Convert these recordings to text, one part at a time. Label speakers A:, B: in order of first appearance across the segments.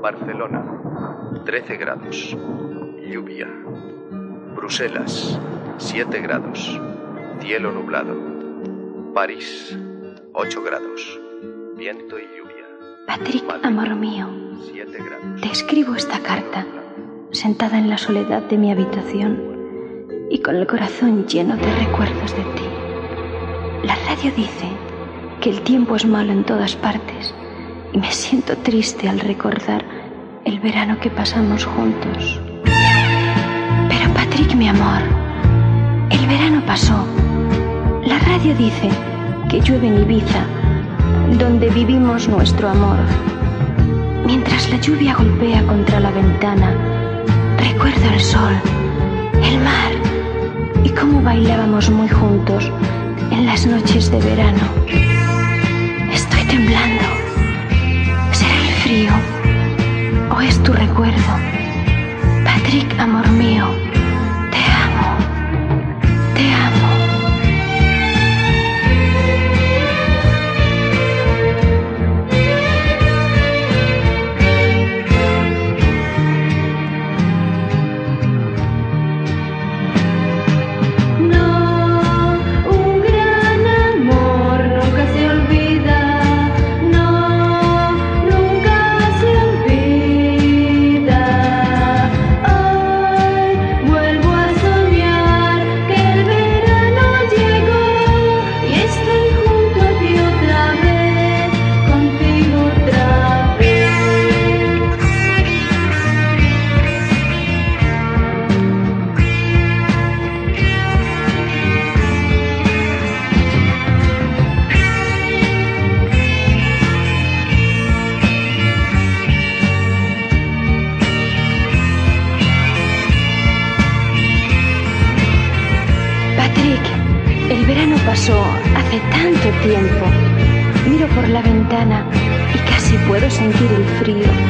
A: Barcelona, 13 grados. Lluvia. Bruselas, 7 grados. Cielo nublado. París, 8 grados. Viento y lluvia.
B: Patrick, amor mío,
A: 7 grados.
B: te escribo esta carta, sentada en la soledad de mi habitación y con el corazón lleno de recuerdos de ti. La radio dice que el tiempo es malo en todas partes y me siento triste al recordar el verano que pasamos juntos. Pero Patrick, mi amor, el verano pasó. La radio dice que llueve en Ibiza, donde vivimos nuestro amor. Mientras la lluvia golpea contra la ventana, recuerdo el sol, el mar y cómo bailábamos muy juntos en las noches de verano. Estoy temblando. Patrick,
C: el verano
B: pasó hace tanto tiempo. Miro por la ventana y casi puedo sentir el frío.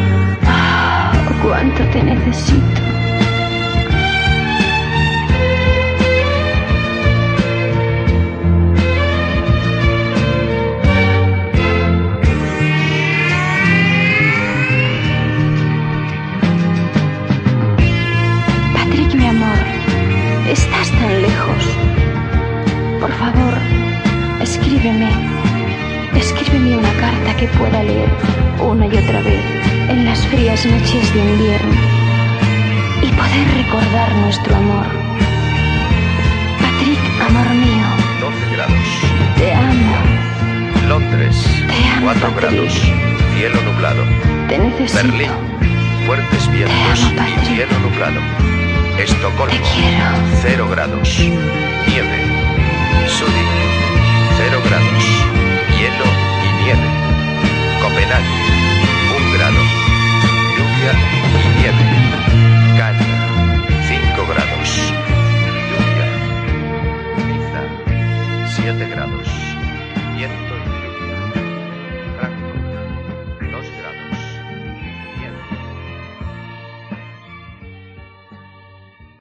B: Carta que pueda leer una y otra vez en las frías noches de invierno y poder recordar nuestro amor. Patrick, amor mío,
A: 12 grados.
B: te amo,
A: Londres,
B: Te amo,
A: 4
B: Patrick.
A: grados. Cielo nublado.
B: te necesito.
A: Berlín, fuertes vientos
B: amo,
A: y cielo nublado. Estocolmo,
B: Te quiero.
A: 0 grados. Nieve. Adams.